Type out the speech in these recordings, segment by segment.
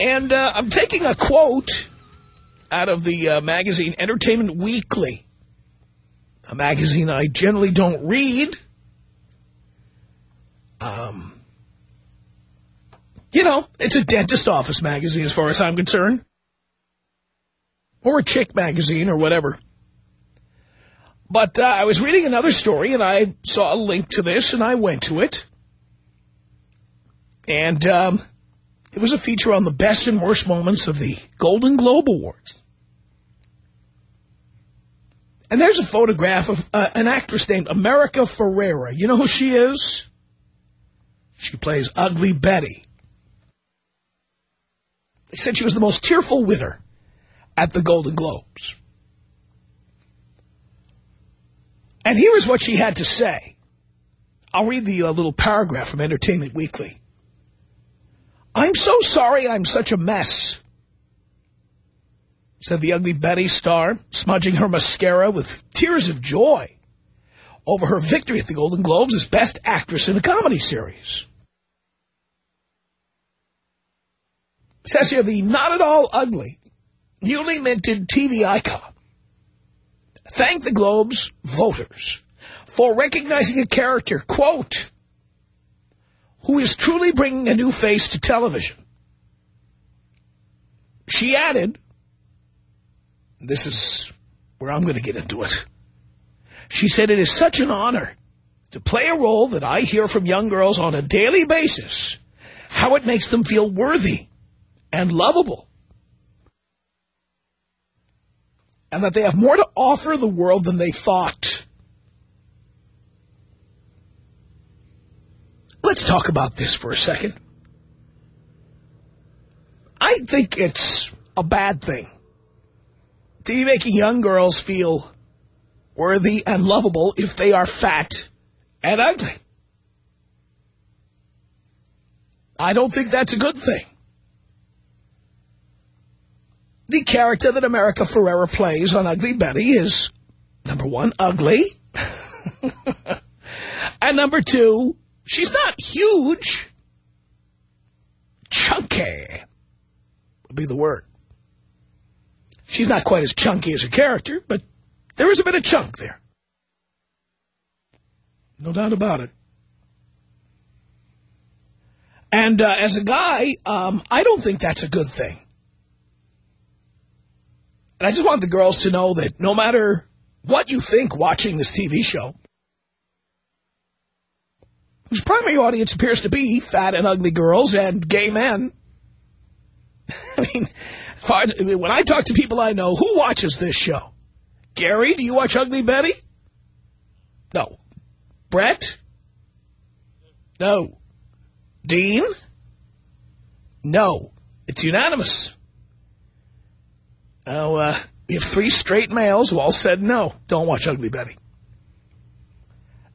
And uh, I'm taking a quote out of the uh, magazine Entertainment Weekly, a magazine I generally don't read. Um, you know, it's a dentist office magazine as far as I'm concerned. Or a chick magazine or whatever. But uh, I was reading another story, and I saw a link to this, and I went to it. And um, it was a feature on the best and worst moments of the Golden Globe Awards. And there's a photograph of uh, an actress named America Ferrera. You know who she is? She plays Ugly Betty. They said she was the most tearful winner at the Golden Globes. And here is what she had to say. I'll read the uh, little paragraph from Entertainment Weekly. I'm so sorry I'm such a mess, said the Ugly Betty star, smudging her mascara with tears of joy over her victory at the Golden Globes as Best Actress in a Comedy Series. Says here, the not at all ugly, newly minted TV icon thanked the Globe's voters for recognizing a character, quote, who is truly bringing a new face to television. She added, this is where I'm going to get into it. She said, it is such an honor to play a role that I hear from young girls on a daily basis, how it makes them feel worthy and lovable. And that they have more to offer the world than they thought. Let's talk about this for a second. I think it's a bad thing to be making young girls feel worthy and lovable if they are fat and ugly. I don't think that's a good thing. The character that America Ferrera plays on Ugly Betty is, number one, ugly. and number two, she's not huge. Chunky would be the word. She's not quite as chunky as her character, but there is a bit of chunk there. No doubt about it. And uh, as a guy, um, I don't think that's a good thing. And I just want the girls to know that no matter what you think watching this TV show, whose primary audience appears to be fat and ugly girls and gay men, I mean, when I talk to people I know, who watches this show? Gary, do you watch Ugly Betty? No. Brett? No. Dean? No. It's unanimous. Now, uh, we have three straight males who all said no, don't watch Ugly Betty.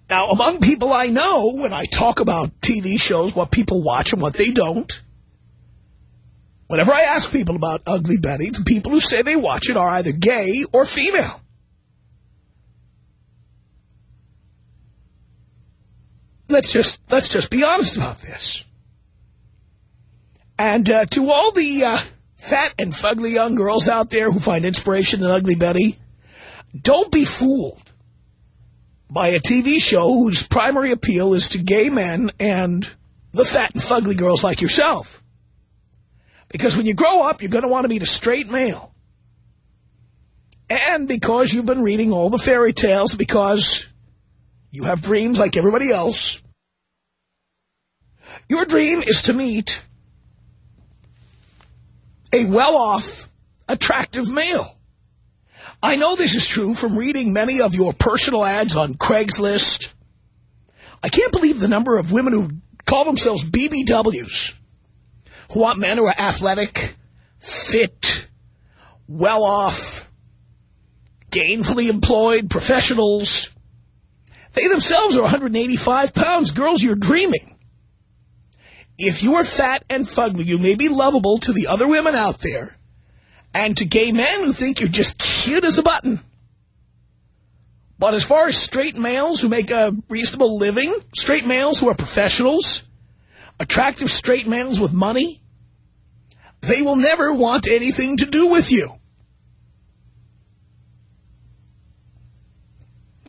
Now, among people I know, when I talk about TV shows, what people watch and what they don't, whenever I ask people about Ugly Betty, the people who say they watch it are either gay or female. Let's just let's just be honest about this. And uh, to all the uh, fat and fugly young girls out there who find inspiration in Ugly Betty, don't be fooled by a TV show whose primary appeal is to gay men and the fat and fugly girls like yourself. Because when you grow up, you're going to want to meet a straight male. And because you've been reading all the fairy tales, because you have dreams like everybody else, your dream is to meet a well-off, attractive male. I know this is true from reading many of your personal ads on Craigslist. I can't believe the number of women who call themselves BBWs, who want men who are athletic, fit, well-off, gainfully employed professionals. They themselves are 185 pounds. Girls, you're dreaming. If you are fat and fugly, you may be lovable to the other women out there and to gay men who think you're just cute as a button. But as far as straight males who make a reasonable living, straight males who are professionals, attractive straight males with money, they will never want anything to do with you.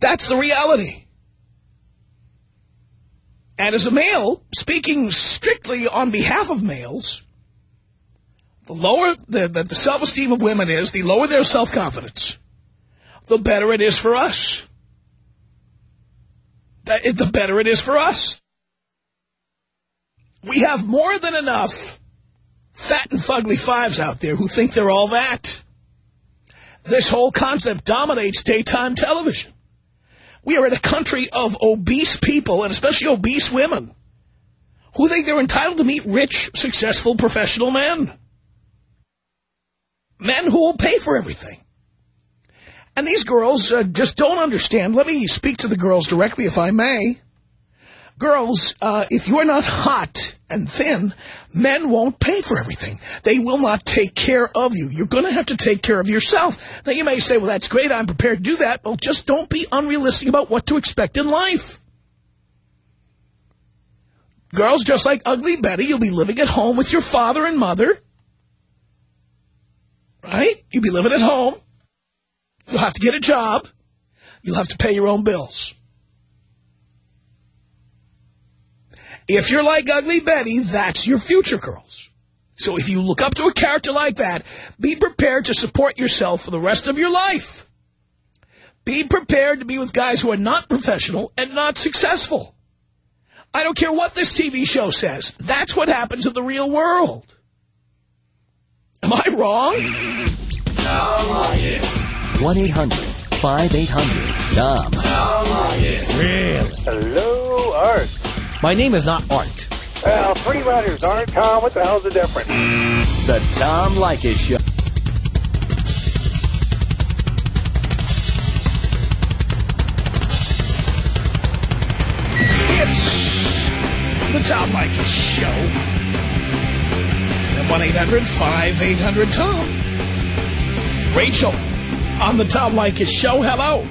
That's the reality. And as a male, speaking strictly on behalf of males, the lower the, the, the self-esteem of women is, the lower their self-confidence, the better it is for us. The better it is for us. We have more than enough fat and fugly fives out there who think they're all that. This whole concept dominates daytime television. We are in a country of obese people, and especially obese women, who think they're entitled to meet rich, successful, professional men. Men who will pay for everything. And these girls uh, just don't understand. Let me speak to the girls directly, if I may. Girls, uh, if you're not hot and thin, men won't pay for everything. They will not take care of you. You're going to have to take care of yourself. Now, you may say, well, that's great. I'm prepared to do that. Well, just don't be unrealistic about what to expect in life. Girls, just like Ugly Betty, you'll be living at home with your father and mother. Right? You'll be living at home. You'll have to get a job. You'll have to pay your own bills. If you're like Ugly Betty, that's your future, girls. So if you look up to a character like that, be prepared to support yourself for the rest of your life. Be prepared to be with guys who are not professional and not successful. I don't care what this TV show says. That's what happens in the real world. Am I wrong? Tom 1-800-5800-TOM. Tom Really? Hello, Art. My name is not Art. Well, three aren't, Tom, what the hell's the difference? The Tom Leykis Show. It's the Tom Leykis Show. At 1-800-5800-TOM. Rachel on the Tom Leykis Show. Hello.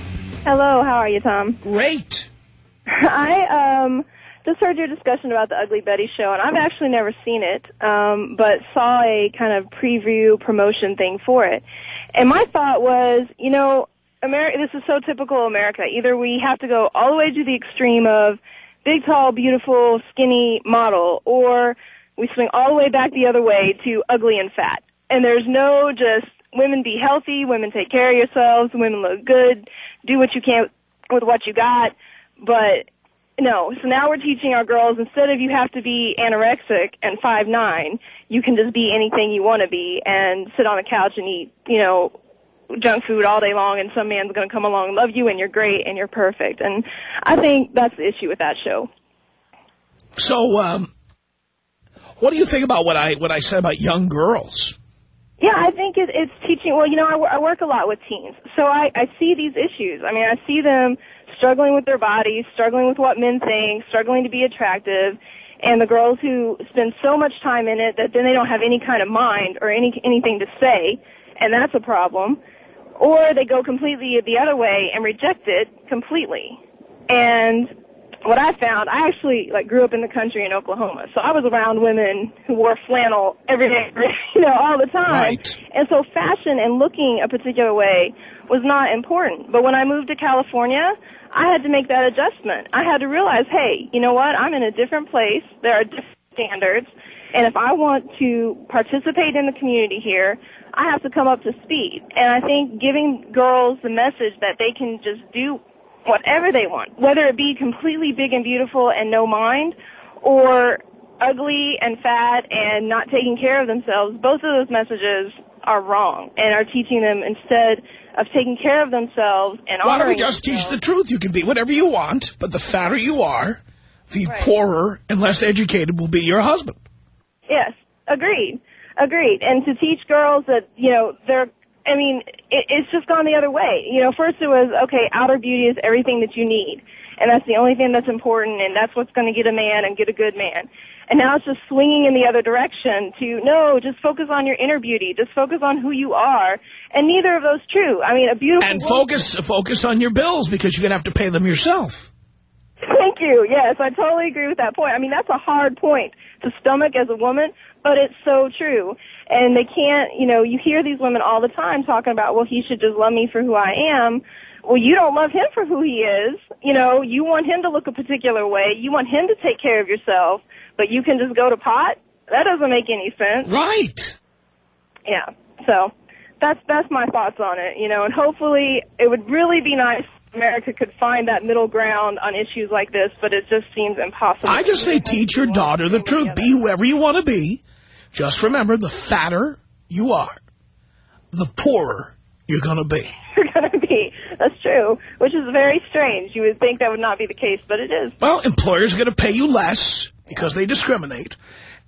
Hello, how are you, Tom? Great. I um just heard your discussion about the Ugly Betty show, and I've actually never seen it, um, but saw a kind of preview promotion thing for it. And my thought was, you know, America. This is so typical America. Either we have to go all the way to the extreme of big, tall, beautiful, skinny model, or we swing all the way back the other way to ugly and fat. And there's no just women be healthy, women take care of yourselves, women look good, do what you can with what you got. But no, so now we're teaching our girls instead of you have to be anorexic and five nine, you can just be anything you want to be and sit on a couch and eat, you know, junk food all day long and some man's going to come along and love you and you're great and you're perfect. And I think that's the issue with that show. So, um, what do you think about what I what I said about young girls? Yeah, I think it, it's teaching. Well, you know, I, I work a lot with teens, so I, I see these issues. I mean, I see them struggling with their bodies, struggling with what men think, struggling to be attractive, and the girls who spend so much time in it that then they don't have any kind of mind or any anything to say, and that's a problem. Or they go completely the other way and reject it completely. And what I found, I actually like grew up in the country in Oklahoma, so I was around women who wore flannel every day, you know, all the time. Right. And so fashion and looking a particular way was not important. But when I moved to California, I had to make that adjustment. I had to realize, hey, you know what? I'm in a different place. There are different standards. And if I want to participate in the community here, I have to come up to speed. And I think giving girls the message that they can just do whatever they want, whether it be completely big and beautiful and no mind, or ugly and fat and not taking care of themselves, both of those messages are wrong and are teaching them instead of taking care of themselves and Why don't we just teach the truth? You can be whatever you want, but the fatter you are, the Right. poorer and less educated will be your husband. Yes, agreed, agreed. And to teach girls that you know they're, I mean, it, it's just gone the other way. You know, first it was okay, outer beauty is everything that you need, and that's the only thing that's important, and that's what's going to get a man and get a good man. And now it's just swinging in the other direction to no, just focus on your inner beauty, just focus on who you are, and neither of those true. I mean, a beautiful And woman- focus focus on your bills because you're going to have to pay them yourself. Thank you. Yes, I totally agree with that point. I mean, that's a hard point to stomach as a woman, but it's so true. And they can't, you know, you hear these women all the time talking about, well, he should just love me for who I am. Well, you don't love him for who he is. You know, you want him to look a particular way. You want him to take care of yourself, but you can just go to pot? That doesn't make any sense. Right. Yeah. So that's that's my thoughts on it, you know, and hopefully it would really be nice if America could find that middle ground on issues like this, but it just seems impossible. I just say teach your daughter the truth. Be whoever you want to be. Just remember, the fatter you are, the poorer you're going to be. You're going to be. That's true, which is very strange. You would think that would not be the case, but it is. Well, employers are going to pay you less because they discriminate.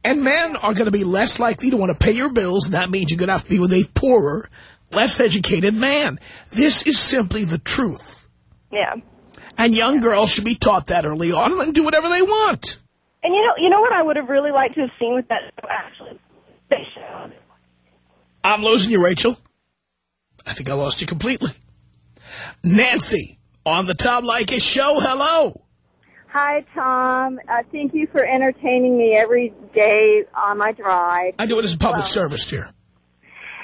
And men are going to be less likely to want to pay your bills, and that means you're going to have to be with a poorer, less educated man. This is simply the truth. Yeah. And young girls should be taught that early on and do whatever they want. And you know, you know what I would have really liked to have seen with that show, actually. They showed. I'm losing you, Rachel. I think I lost you completely. Nancy, on the Tom Leykis show, hello. Hi, Tom. Uh, thank you for entertaining me every day on my drive. I do it as a public service here.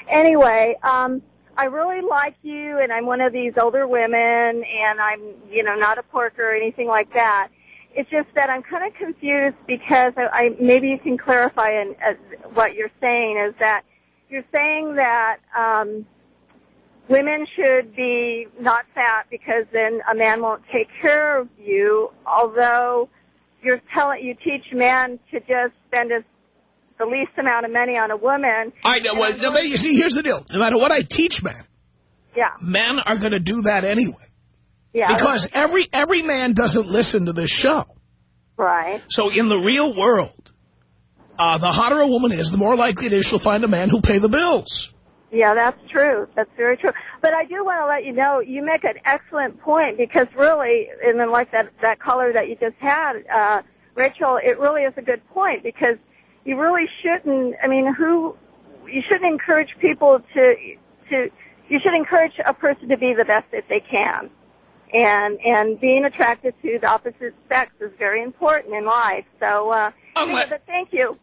Anyway, um, I really like you, and I'm one of these older women, and I'm, you know, not a porker or anything like that. It's just that I'm kind of confused because I, I maybe you can clarify in, uh, what you're saying is that you're saying that um, women should be not fat because then a man won't take care of you. Although you're telling you teach men to just spend as the least amount of money on a woman. I know. Well, no, but you see, here's the deal. No matter what I teach men, Yeah, men are going to do that anyway. Yeah. Because every every man doesn't listen to this show. right. So in the real world, uh, the hotter a woman is, the more likely it is she'll find a man who'll pay the bills. Yeah, that's true. That's very true. But I do want to let you know, you make an excellent point because really, and then like that, that caller that you just had, uh, Rachel, it really is a good point because you really shouldn't, I mean, who, you shouldn't encourage people to, to, you should encourage a person to be the best that they can. And, and being attracted to the opposite sex is very important in life. So, uh, Unless- but thank you.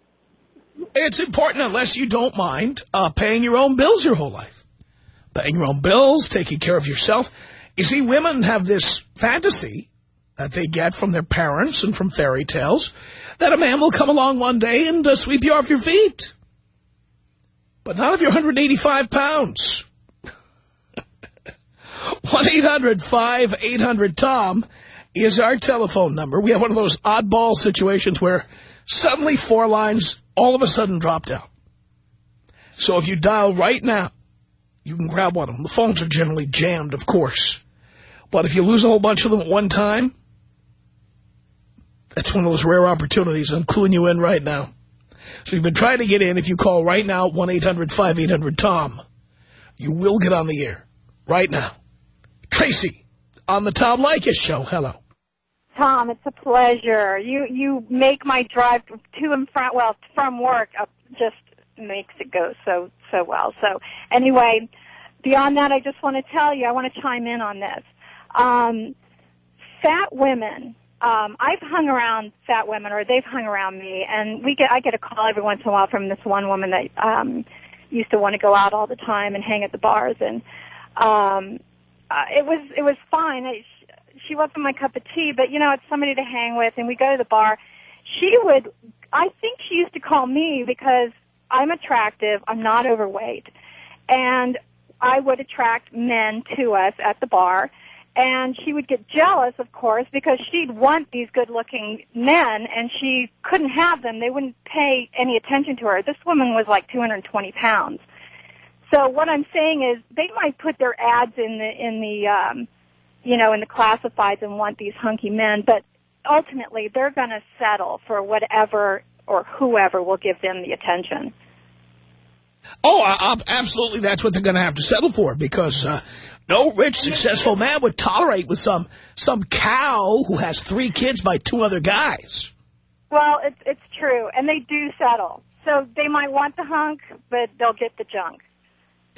It's important unless you don't mind uh, paying your own bills your whole life. Paying your own bills, taking care of yourself. You see, women have this fantasy that they get from their parents and from fairy tales that a man will come along one day and uh, sweep you off your feet. But not if you're 185 pounds. 1-800-5800-TOM is our telephone number. We have one of those oddball situations where suddenly four lines all of a sudden dropped out. So if you dial right now, you can grab one of them. The phones are generally jammed, of course. But if you lose a whole bunch of them at one time, that's one of those rare opportunities. I'm cluing you in right now. So you've been trying to get in. If you call right now, 1-800-5800-TOM, you will get on the air right now. Tracy, on the Tom Leykis show. Hello. Tom, it's a pleasure. You you make my drive to and from well from work just makes it go so so well. So anyway, beyond that, I just want to tell you, I want to chime in on this. Um, fat women. Um, I've hung around fat women, or they've hung around me, and we get I get a call every once in a while from this one woman that um, used to want to go out all the time and hang at the bars, and um, uh, it was it was fine. I, she wasn't my cup of tea, but you know, it's somebody to hang with, and we go to the bar. She would I think she used to call me because I'm attractive, I'm not overweight, and I would attract men to us at the bar. And she would get jealous, of course, because she'd want these good-looking men, and she couldn't have them. They wouldn't pay any attention to her. This woman was like 220 pounds. So what I'm saying is, they might put their ads in the in the um, you know in the classifieds and want these hunky men, but ultimately they're going to settle for whatever or whoever will give them the attention. Oh, I, absolutely. That's what they're going to have to settle for because uh, no rich, successful man would tolerate with some some cow who has three kids by two other guys. Well, it's it's true, and they do settle. So they might want the hunk, but they'll get the junk.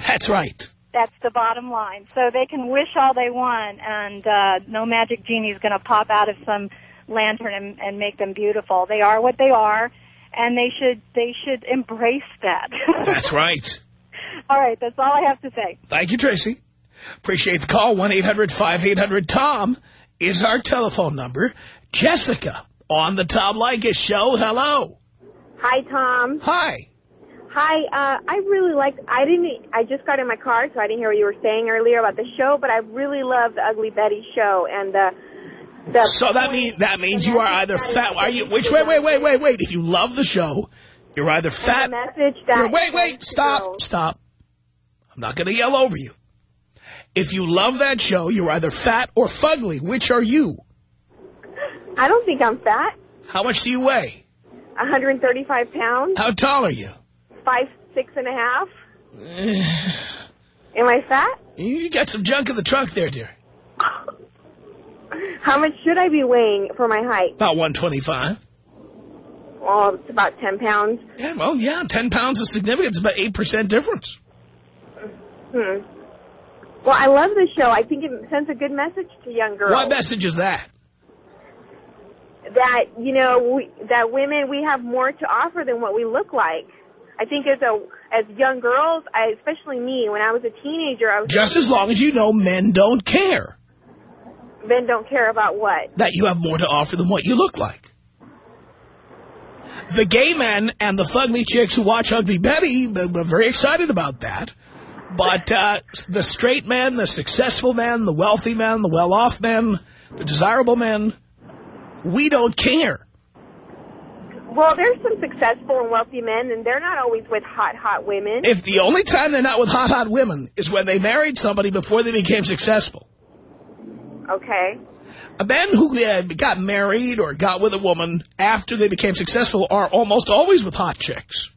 That's right. That's the bottom line. So they can wish all they want, and uh, no magic genie is going to pop out of some lantern and, and make them beautiful. They are what they are, and they should they should embrace that. That's right. all right, that's all I have to say. Thank you, Tracy. Appreciate the call. 1-800-5800-TOM is our telephone number. Jessica on the Tom Leykis show. Hello. Hi, Tom. Hi. Hi. Uh, I really like. I didn't. I just got in my car, so I didn't hear what you were saying earlier about the show. But I really love the Ugly Betty show and the. the So that means that means you are either fat. Are you? Which wait, wait, wait, wait, wait. If you love the show, you're either fat. message that. wait, wait. Stop. Stop. I'm not going to yell over you. If you love that show, you're either fat or fugly. Which are you? I don't think I'm fat. How much do you weigh? 135 pounds, How tall are you? Five, six and a half. Am I fat? You got some junk in the trunk there, dear. How much should I be weighing for my height? About 125. Well, it's about 10 pounds. Yeah, well, yeah, 10 pounds is significant. It's about 8% difference. Hmm. Well, I love the show. I think it sends a good message to young girls. What message is that? that you know we, that women we have more to offer than what we look like. I think as a as young girls, I, especially me, when I was a teenager, I was Just as long as you know men don't care men don't care about what. that you have more to offer than what you look like. The gay men and the fugly chicks who watch Ugly Betty are very excited about that. But uh, the straight men, the successful men, the wealthy men, the well-off men, the desirable men, we don't care. Well, there's some successful and wealthy men, and they're not always with hot, hot women. If the only time they're not with hot, hot women is when they married somebody before they became successful. Okay. A men who uh, got married or got with a woman after they became successful are almost always with hot chicks.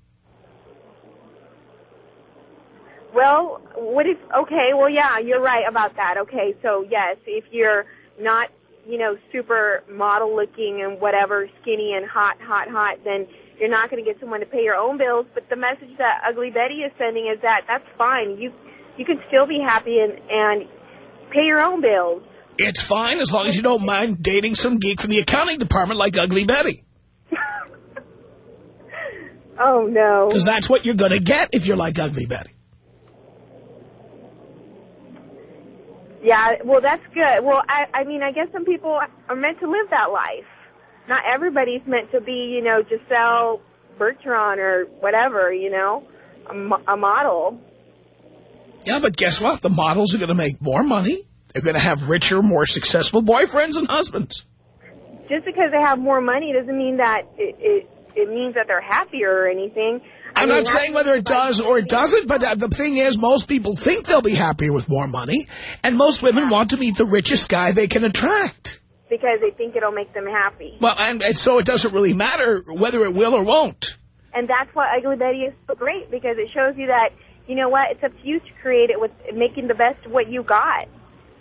Well, what if? Okay, well, yeah, you're right about that. Okay, so yes, if you're not, you know, super model looking and whatever, skinny and hot, hot, hot, then you're not going to get someone to pay your own bills. But the message that Ugly Betty is sending is that that's fine. You you can still be happy and and pay your own bills. It's fine as long as you don't mind dating some geek from the accounting department like Ugly Betty. Oh no. Because that's what you're going to get if you're like Ugly Betty. Yeah, well, that's good. Well, I, I mean, I guess some people are meant to live that life. Not everybody's meant to be, you know, Giselle Bertrand or whatever, you know, a, mo- a model. Yeah, but guess what? The models are going to make more money. They're going to have richer, more successful boyfriends and husbands. Just because they have more money doesn't mean that it, it, it means that they're happier or anything. I'm mean, not saying whether it does or it doesn't, but uh, the thing is, most people think they'll be happier with more money, and most women want to meet the richest guy they can attract. Because they think it'll make them happy. Well, and, and so it doesn't really matter whether it will or won't. And that's why Ugly Betty is so great because it shows you that, you know what, it's up to you to create it with making the best of what you got.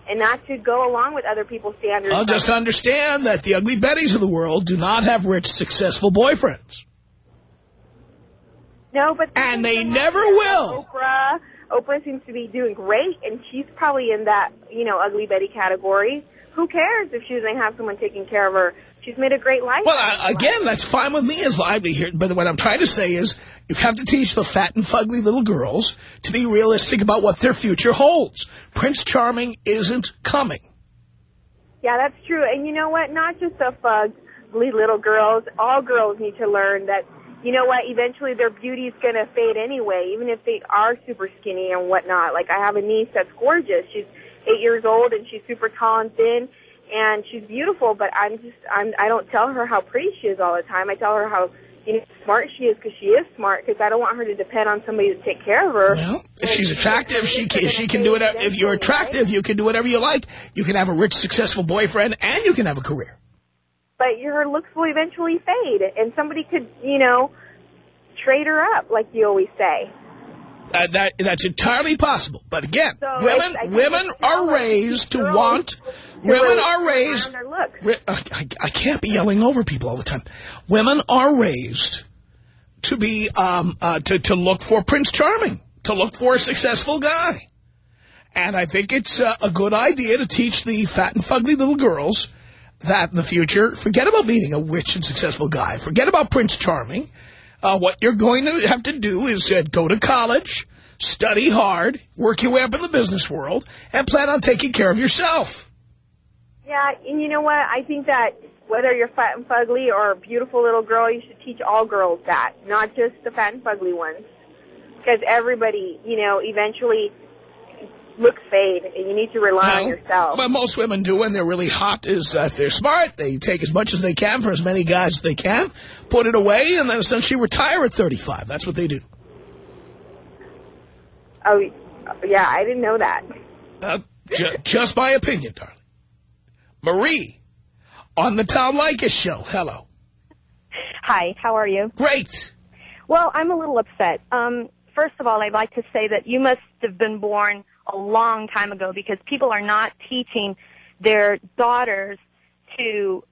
And not to go along with other people's standards. I'll just understand that the ugly Bettys of the world do not have rich, successful boyfriends. No, but And they never will. Oprah, Oprah seems to be doing great, and she's probably in that you know ugly Betty category. Who cares if she doesn't have someone taking care of her? She's made a great life. Well, I, again, that's fine with me as lively here. But what I'm trying to say is you have to teach the fat and fugly little girls to be realistic about what their future holds. Prince Charming isn't coming. Yeah, that's true. And you know what? Not just the fugs, ugly little girls. All girls need to learn that, you know what, eventually their beauty's going to fade anyway, even if they are super skinny and whatnot. Like, I have a niece that's gorgeous. She's eight years old and she's super tall and thin and she's beautiful, but I'm just, I'm, I don't tell her how pretty she is all the time. I tell her how, you know, smart she is because she is smart because I don't want her to depend on somebody to take care of her. Well, if she's attractive, she can, she can do it. If you're attractive, you can do whatever you like. You can have a rich, successful boyfriend, and you can have a career. But your looks will eventually fade, and somebody could, you know, trade her up, like you always say. Uh, that that's entirely possible. But again, So women I- I women are raised to want. to Women are raised. their looks. Ri- I, I can't be yelling over people all the time. Women are raised to be um, uh, to to look for Prince Charming, to look for a successful guy, and I think it's uh, a good idea to teach the fat and fugly little girls that in the future, forget about meeting a rich and successful guy, forget about Prince Charming. Uh, what you're going to have to do is uh, go to college, study hard, work your way up in the business world, and plan on taking care of yourself. Yeah, and you know what? I think that whether you're fat and fugly or a beautiful little girl, you should teach all girls that, not just the fat and fugly ones. Because everybody, you know, eventually looks fade, and you need to rely on yourself. What most women do when they're really hot is uh, if they're smart, they take as much as they can for as many guys as they can, put it away, and then essentially retire at 35. That's what they do. Oh, yeah, I didn't know that. Uh, ju just my opinion, darling. Marie, on the Tom Leykis show. Hello. Hi, how are you? Great. Well, I'm a little upset. Um, first of all, I'd like to say that you must have been born a long time ago because people are not teaching their daughters to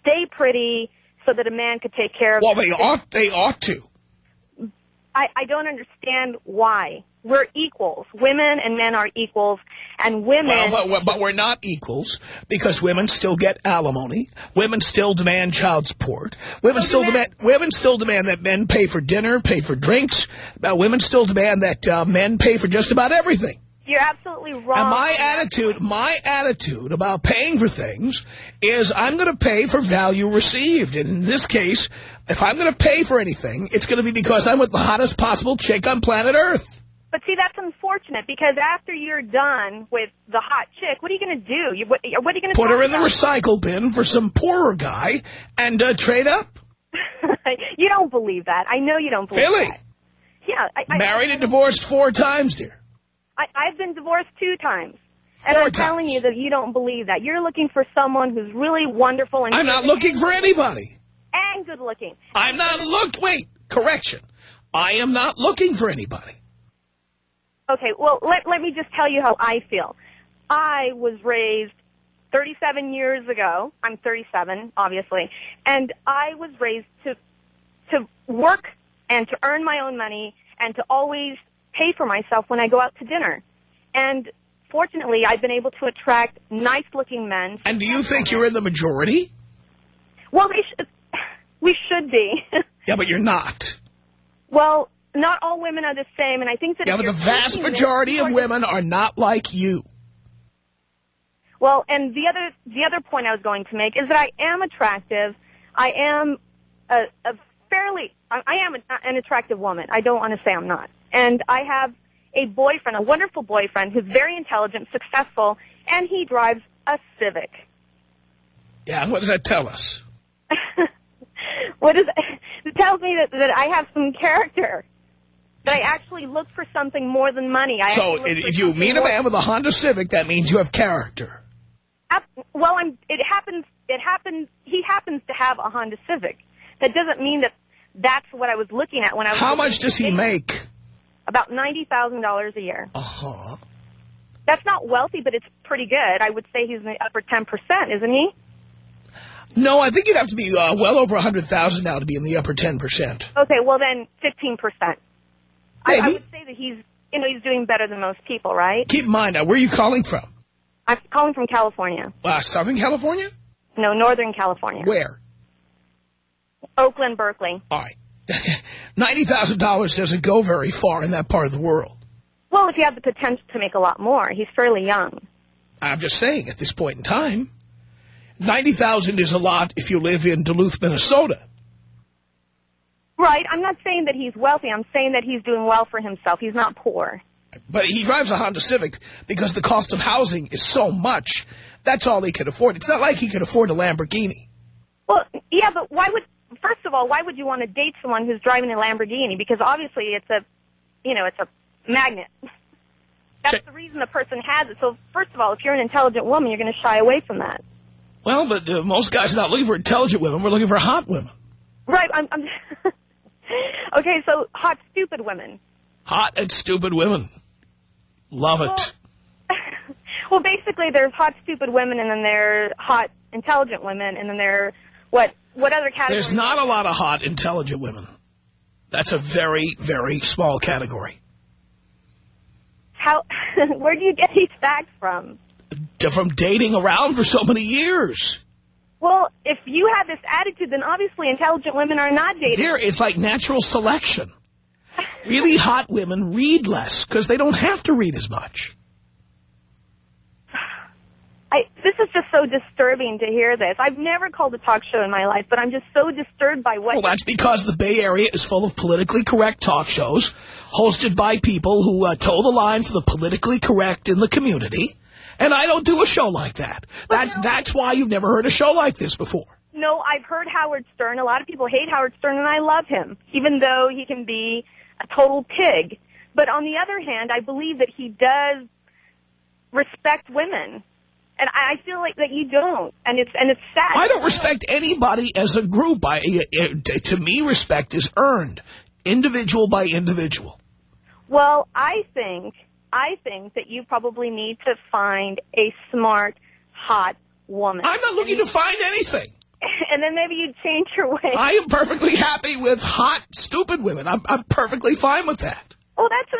stay pretty so that a man could take care of Well, them. they ought, they ought to. I, I don't understand why. We're equals. Women and men are equals, and women... Well, but, but we're not equals because women still get alimony. Women still demand child support. Women So still demand- demand women still demand that men pay for dinner, pay for drinks. Uh, women still demand that uh, men pay for just about everything. You're absolutely wrong. And my attitude, my attitude about paying for things is I'm going to pay for value received. And in this case, if I'm going to pay for anything, it's going to be because I'm with the hottest possible chick on planet Earth. But see, that's unfortunate because after you're done with the hot chick, what are you going to do? You, what, what are you going to Put her in the recycle bin for some poorer guy and uh, trade up. you don't believe that. I know you don't believe Really? that. Yeah. I, I, Married and divorced four times, dear. I, I've been divorced two times. And Four I'm telling you that you don't believe that. You're looking for someone who's really wonderful and I'm not looking for anybody. and good looking. I'm not look. Wait, correction. I am not looking for anybody. Okay, well, let, let me just tell you how I feel. I was raised 37 years ago. I'm 37, obviously. And I was raised to, to work and to earn my own money and to always pay for myself when I go out to dinner. And fortunately, I've been able to attract nice looking men. And do you think you're in the majority? Well, we should, we should be. Yeah, but you're not. well, not all women are the same, and I think that Yeah, but the vast majority of women are not like you. Well, and the other the other point I was going to make is that I am attractive. I am a, a fairly I am an attractive woman. I don't want to say I'm not. And I have a boyfriend, a wonderful boyfriend who's very intelligent, successful, and he drives a Civic. Yeah, what does that tell us? What is it tells me that that I have some character. That I actually look for something more than money. I So if you meet a man with a Honda Civic, that means you have character. Well, I'm. It happens. It happens. He happens to have a Honda Civic. That doesn't mean that that's what I was looking at when I was. How much does he make? About ninety thousand dollars a year. Uh-huh. That's not wealthy, but it's pretty good. I would say he's in the upper ten percent, isn't he? No, I think you'd have to be uh, well over a 100000 now to be in the upper 10%. Okay, well then fifteen percent. I, I would say that he's. You know, he's doing better than most people, right? Keep in mind, now, where are you calling from? I'm calling from California. Uh, Southern California? No, Northern California. Where? Oakland, Berkeley. All right. $90,000 doesn't go very far in that part of the world. Well, if you have the potential to make a lot more, he's fairly young. I'm just saying, at this point in time, 90,000 is a lot if you live in Duluth, Minnesota. Right. I'm not saying that he's wealthy. I'm saying that he's doing well for himself. He's not poor. But he drives a Honda Civic because the cost of housing is so much. That's all he can afford. It's not like he can afford a Lamborghini. Well, yeah, but why would, first of all, why would you want to date someone who's driving a Lamborghini? Because obviously it's a, you know, it's a magnet. That's the reason the person has it. So first of all, if you're an intelligent woman, you're going to shy away from that. Well, but uh, most guys are not looking for intelligent women. We're looking for hot women. Right. I'm, I'm okay, so hot, stupid women. Hot and stupid women. Love it. Well, well, basically, there's hot, stupid women, and then there's hot, intelligent women, and then there, what, what other category? There's not a lot of hot, intelligent women. That's a very, very small category. How, where do you get these facts from? From dating around for so many years. Well, if you have this attitude, then obviously intelligent women are not dating. Here, it's like natural selection. Really hot women read less because they don't have to read as much. I, this is just so disturbing to hear this. I've never called a talk show in my life, but I'm just so disturbed by what... Well, that's because the Bay Area is full of politically correct talk shows hosted by people who uh, toe the line for the politically correct in the community. And I don't do a show like that. That's, that's why you've never heard a show like this before. No, I've heard Howard Stern. A lot of people hate Howard Stern, and I love him, even though he can be a total pig. But on the other hand, I believe that he does respect women. And I feel like that you don't, and it's and it's sad. I don't respect anybody as a group. I, to me, respect is earned, individual by individual. Well, I think I think that you probably need to find a smart, hot woman. I'm not looking to find anything. And then maybe you'd change your way. I am perfectly happy with hot, stupid women. I'm, I'm perfectly fine with that. Well, that's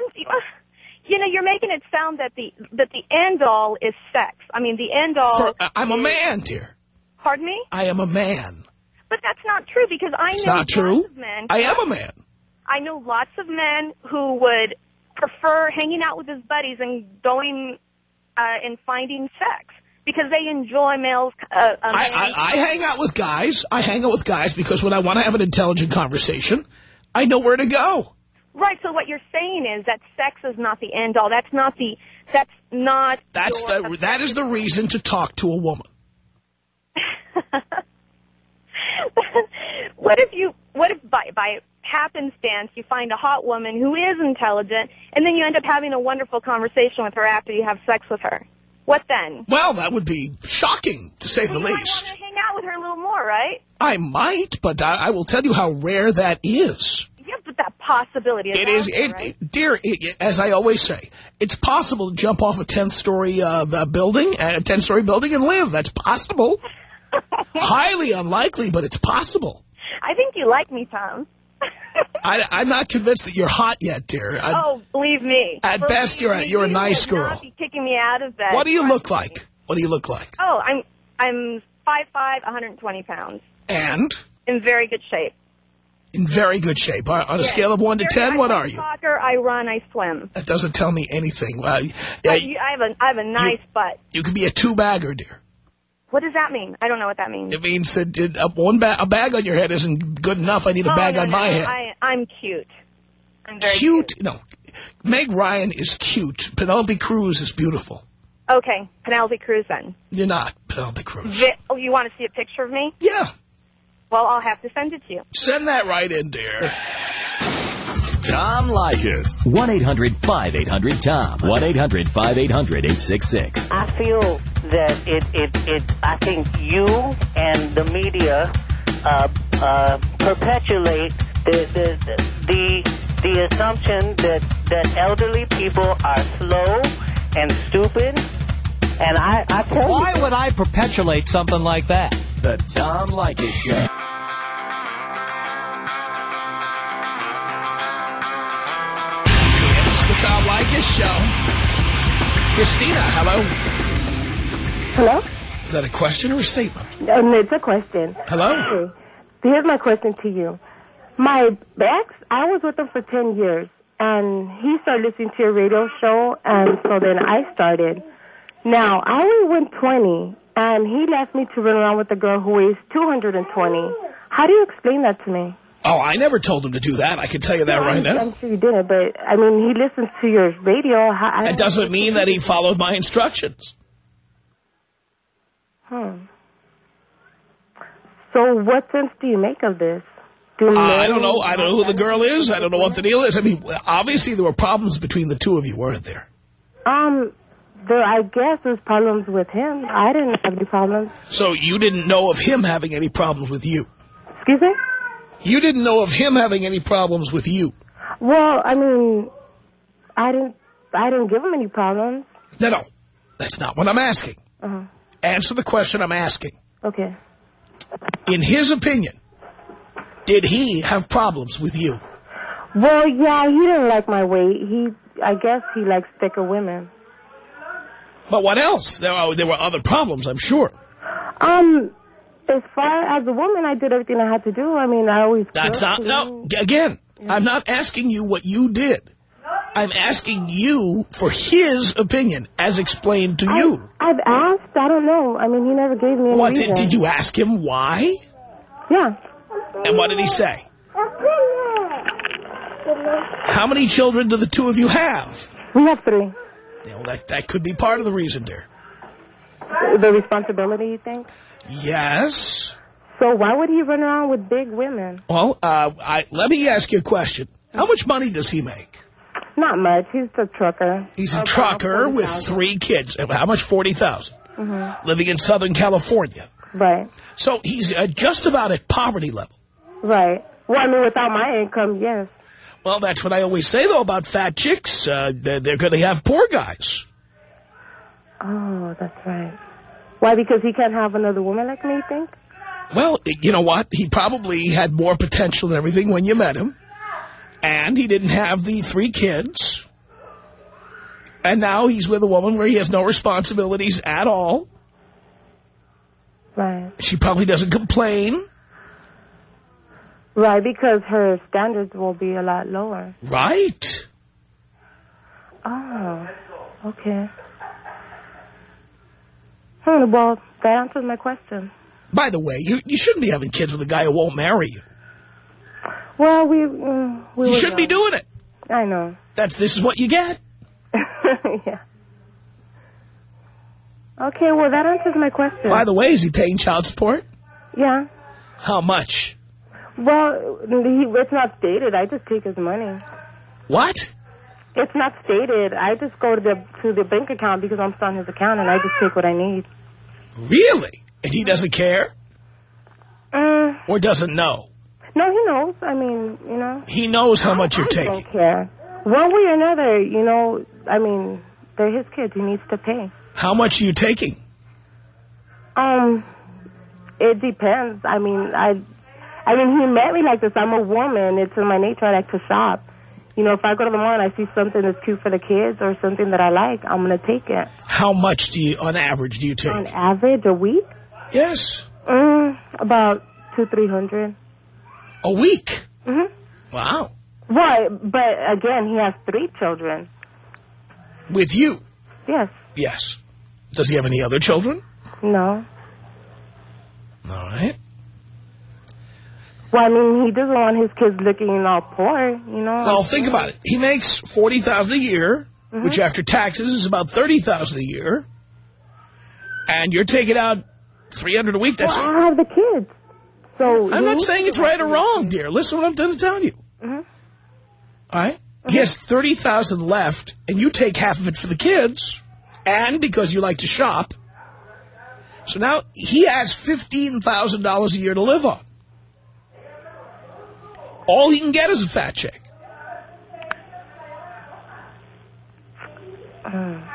you know, you're making it sound that the that the end all is sex. I mean, the end all. For, I'm a man, dear. Pardon me? I am a man. But that's not true because I it's know not true. lots of men. I am a man. I know lots of men who would prefer hanging out with his buddies and going uh, and finding sex because they enjoy males. Uh, I, I, I hang out with guys. I hang out with guys because when I want to have an intelligent conversation, I know where to go. Right. So what you're saying is that sex is not the end all. That's not the. That's not. That's the. That is the reason to talk to a woman. what if you? What if by by happenstance you find a hot woman who is intelligent, and then you end up having a wonderful conversation with her after you have sex with her? What then? Well, that would be shocking, to say well, the you least. might want to hang out with her a little more, right? I might, but I, I will tell you how rare that is. Yeah, but that possibility is It is, it, right? it- dear, it, as I always say, it's possible to jump off a 10th-story uh, building, a 10-story building, and live. That's possible. Highly unlikely, but it's possible. I think you like me, Tom. I, I'm not convinced that you're hot yet, dear. I, oh, believe me. At Believe best, you're a- you're a nice girl. Be kicking me out of bed. what do you look like? What do you look like? Oh, I'm I'm five five, 120 pounds, And in very good shape. In very good shape. On a Yes. scale of 1 to 10, I what are you? Soccer. I run. I swim. That doesn't tell me anything. Uh, I, you, I have a I have a nice butt. you could be a two-bagger, dear. What does that mean? I don't know what that means. It means that uh, one ba a bag on your head isn't good enough. I need a Oh, bag no, on no, my no. head. I I'm cute. I'm very cute? No. Meg Ryan is cute. Penelope Cruz is beautiful. Okay, Penelope Cruz then. You're not Penelope Cruz. Vi- oh, you want to see a picture of me? Yeah. Well, I'll have to send it to you. Send that right in, dear. Tom Leykis. 1-800-5800-TOM. 1-800-5800-866. I feel that it, it, it I think you and the media uh, uh, perpetuate the, the, the, the assumption that, that elderly people are slow and stupid. And I, I tell Why you. would I perpetuate something like that? The Tom Leykis Show. Show. Christina, hello. Hello? Is that a question or a statement? Um, it's a question. Hello? Okay. Here's my question to you. My ex, I was with him for 10 years, and he started listening to your radio show, and so then I started. Now, I only went 20, and he left me to run around with a girl who weighs 220. How do you explain that to me? Oh, I never told him to do that. I can tell you that right I'm, now. I'm sure you didn't, but I mean, he listens to your radio. I That doesn't mean that he followed my instructions. Hmm. So what sense do you make of this? Do Uh, I don't know. I don't know who the girl is. I don't know what the deal is. I mean, obviously there were problems between the two of you, weren't there? Um, there, I guess there's problems with him. I didn't have any problems. So you didn't know of him having any problems with you. Excuse me? You didn't know of him having any problems with you. Well, I mean, I didn't, I didn't give him any problems. No, no. That's not what I'm asking. Uh-huh. Answer the question I'm asking. Okay. In his opinion, did he have problems with you? Well, yeah, he didn't like my weight. He, I guess he likes thicker women. But what else? There are, there were other problems, I'm sure. Um, as far as a woman, I did everything I had to do. I mean, I always. That's not, no, again, I'm not asking you what you did. I'm asking you for his opinion as explained to you. I've asked. I don't know. I mean, he never gave me any What, reason. did, did you ask him why? Yeah. And what did he say? How many children do the two of you have? We have three. You know, that, that could be part of the reason, dear. The responsibility, you think? Yes. So why would he run around with big women? Well, uh, I, let me ask you a question. How much money does he make? Not much. He's a trucker. He's a trucker with three kids. How much? 40000 Mm-hmm. Living in Southern California. Right. So he's uh, just about at poverty level. Right. Well, I mean, without my income, yes. Well, that's what I always say, though, about fat chicks. Uh, they're they're going to have poor guys. Oh, that's right. Why? Because he can't have another woman like me, you think? Well, you know what? He probably had more potential than everything when you met him. And he didn't have the three kids. And now he's with a woman where he has no responsibilities at all. Right. She probably doesn't complain. Right, because her standards will be a lot lower. Right. Oh, okay. Hmm, well, that answers my question. By the way, you, you shouldn't be having kids with a guy who won't marry you. Well, we... Mm, we You shouldn't be doing it. I know. That's This is what you get. yeah. Okay, well, that answers my question. By the way, is he paying child support? Yeah. How much? Well, he, it's not stated. I just take his money. What? It's not stated. I just go to the to the bank account because I'm still on his account, and I just take what I need. Really? And he doesn't care? Mm, Or doesn't know? no, he knows. I mean, you know. He knows how much you're I taking. don't care. One way or another, you know, I mean, they're his kids. He needs to pay. How much are you taking? Um, it depends. I mean, I, I mean, he met me like this. I'm a woman. It's in my nature. I like to shop. You know, if I go to the mall and I see something that's cute for the kids or something that I like, I'm gonna take it. How much do you, on average, do you take? On average, a week? Yes. Mm, about two, three hundred. A week? Mm-hmm. Wow. Right, but again, he has three children. With you? Yes. Yes. Does he have any other children? No. All right. Well, I mean, he doesn't want his kids looking all poor, you know. Well, think about it. He makes 40000 a year, Mhm. which after taxes is about 30000 a year. And you're taking out 300 a week. That's Well, I have the kids. So I'm not saying it's right or wrong, dear. Listen what I'm done to tell you. Mhm. All right? He has 30000 left, and you take half of it for the kids, and because you like to shop. So now he has $15,000 a year to live on. All he can get is a fat chick. Mm.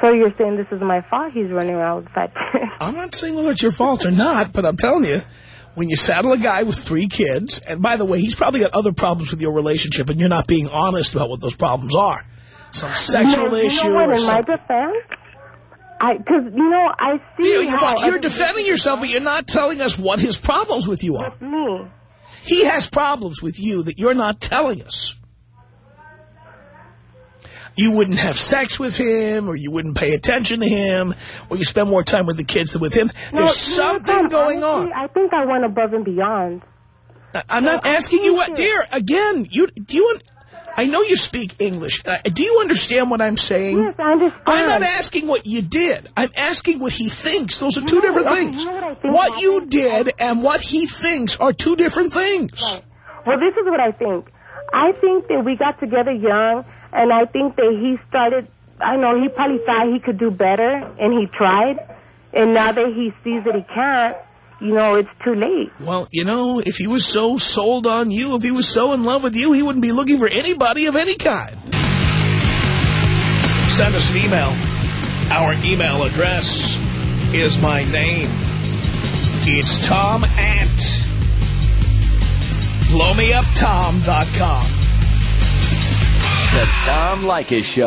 So you're saying this is my fault? He's running around with fat chicks. I'm not saying whether it's your fault or not, but I'm telling you, when you saddle a guy with three kids, and by the way, he's probably got other problems with your relationship, and you're not being honest about what those problems are. Some sexual you issue know what? or In my defense, I because you know I see You, you, how you're defending yourself, but you're not telling us what his problems with you are. me. He has problems with you that you're not telling us. you wouldn't have sex with him, or you wouldn't pay attention to him, or you spend more time with the kids than with him. No, There's something going honestly, on. I think I went above and beyond. I'm not asking you what, dear. Again, you do you? I know you speak English. Uh, do you understand what I'm saying? Yes, I understand. I'm not asking what you did. I'm asking what he thinks. Those are two No, different things. what what you did and what he thinks are two different things. Well, this is what I think. I think that we got together young, and I think that he started. I know he probably thought he could do better, and he tried. And now that he sees that he can't, you know, it's too late. Well, you know, if he was so sold on you, if he was so in love with you, he wouldn't be looking for anybody of any kind. Send us an email. Our email address is my name. It's Tom at blowmeuptom.com. The Tom Leykis Show.